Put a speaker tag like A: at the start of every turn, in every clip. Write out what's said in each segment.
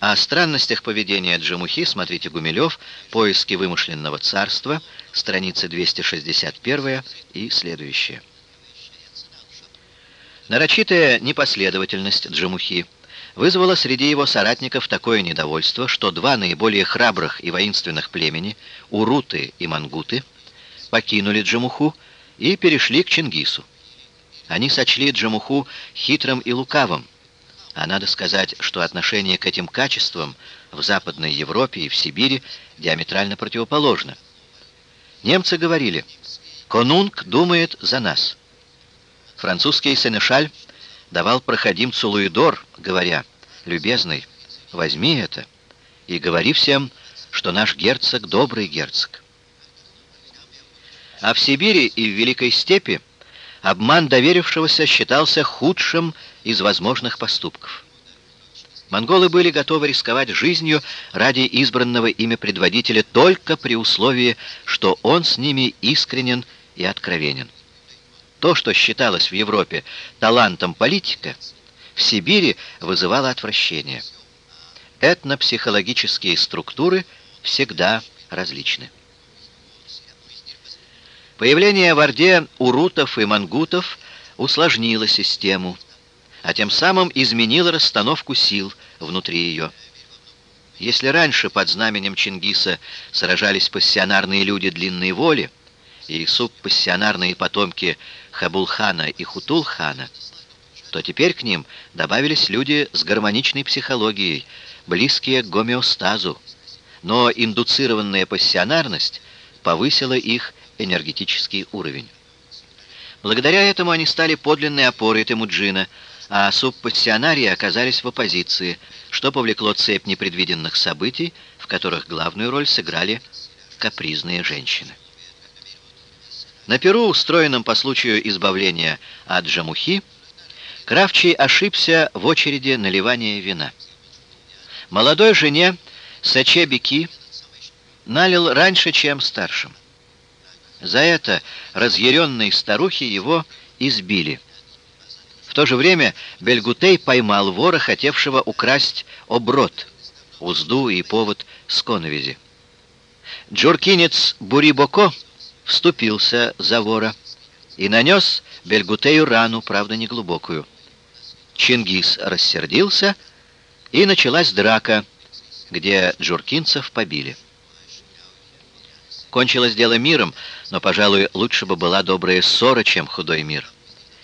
A: О странностях поведения Джамухи смотрите Гумилев «Поиски вымышленного царства», страницы 261 и следующие. Нарочитая непоследовательность Джамухи вызвала среди его соратников такое недовольство, что два наиболее храбрых и воинственных племени, Уруты и Мангуты, покинули Джамуху и перешли к Чингису. Они сочли Джамуху хитрым и лукавым, а надо сказать, что отношение к этим качествам в Западной Европе и в Сибири диаметрально противоположно. Немцы говорили «Конунг думает за нас». Французский сенешаль давал проходимцу Луидор, говоря «Любезный, возьми это и говори всем, что наш герцог добрый герцог». А в Сибири и в Великой Степи обман доверившегося считался худшим из возможных поступков. Монголы были готовы рисковать жизнью ради избранного ими предводителя только при условии, что он с ними искренен и откровенен. То, что считалось в Европе талантом политика, в Сибири вызывало отвращение. Этнопсихологические структуры всегда различны. Появление в Орде урутов и мангутов усложнило систему, а тем самым изменило расстановку сил внутри ее. Если раньше под знаменем Чингиса сражались пассионарные люди длинной воли и субпассионарные потомки Хабулхана и Хутулхана, то теперь к ним добавились люди с гармоничной психологией, близкие к гомеостазу, но индуцированная пассионарность повысила их энергетический уровень. Благодаря этому они стали подлинной опорой Темуджина, а субпассионарии оказались в оппозиции, что повлекло цепь непредвиденных событий, в которых главную роль сыграли капризные женщины. На Перу, устроенном по случаю избавления от Джамухи, Кравчий ошибся в очереди наливания вина. Молодой жене Сачебики налил раньше, чем старшим. За это разъяренные старухи его избили. В то же время Бельгутей поймал вора, хотевшего украсть оброт, узду и повод с. Джуркинец Бурибоко вступился за вора и нанес Бельгутею рану, правда, неглубокую. Чингис рассердился, и началась драка, где джуркинцев побили. Кончилось дело миром, но, пожалуй, лучше бы была добрая ссора, чем худой мир.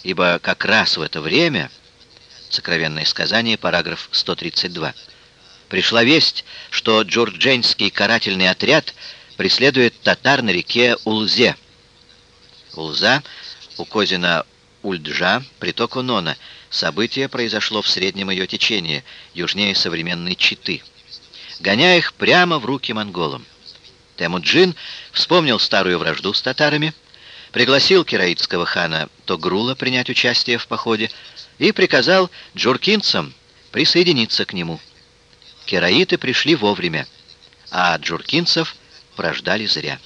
A: Ибо как раз в это время, сокровенное сказание, параграф 132, пришла весть, что джурдженский карательный отряд преследует татар на реке Улзе. Улза у Козина Ульджа, приток Унона. Событие произошло в среднем ее течении, южнее современной Читы. Гоняя их прямо в руки монголам. Темуджин вспомнил старую вражду с татарами, пригласил кираитского хана Тогрула принять участие в походе и приказал джуркинцам присоединиться к нему. Кераиты пришли вовремя, а джуркинцев прождали зря.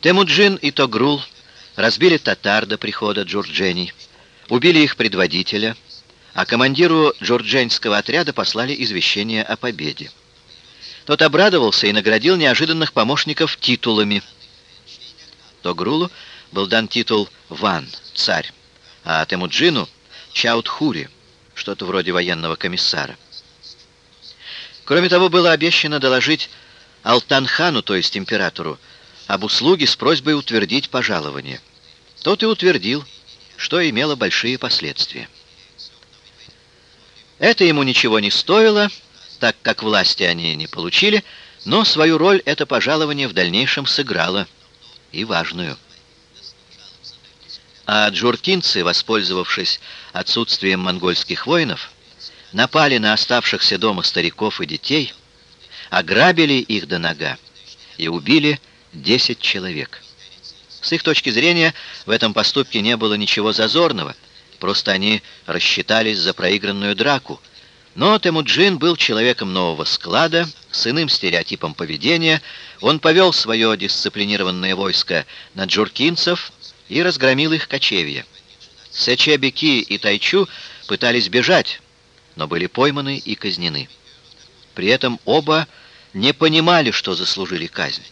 A: Темуджин и Тогрул разбили татар до прихода джурджений, убили их предводителя, а командиру джурдженского отряда послали извещение о победе. Тот обрадовался и наградил неожиданных помощников титулами. Тогрулу был дан титул «Ван», «Царь», а Темуджину — «Чаутхури», что-то вроде военного комиссара. Кроме того, было обещано доложить Алтанхану, то есть императору, об услуге с просьбой утвердить пожалование. Тот и утвердил, что имело большие последствия. Это ему ничего не стоило, так как власти они не получили, но свою роль это пожалование в дальнейшем сыграло, и важную. А джуркинцы, воспользовавшись отсутствием монгольских воинов, напали на оставшихся дома стариков и детей, ограбили их до нога и убили 10 человек. С их точки зрения в этом поступке не было ничего зазорного, просто они рассчитались за проигранную драку, но Темуджин был человеком нового склада, с иным стереотипом поведения. Он повел свое дисциплинированное войско на джуркинцев и разгромил их кочевье. Сечебеки и Тайчу пытались бежать, но были пойманы и казнены. При этом оба не понимали, что заслужили казнь.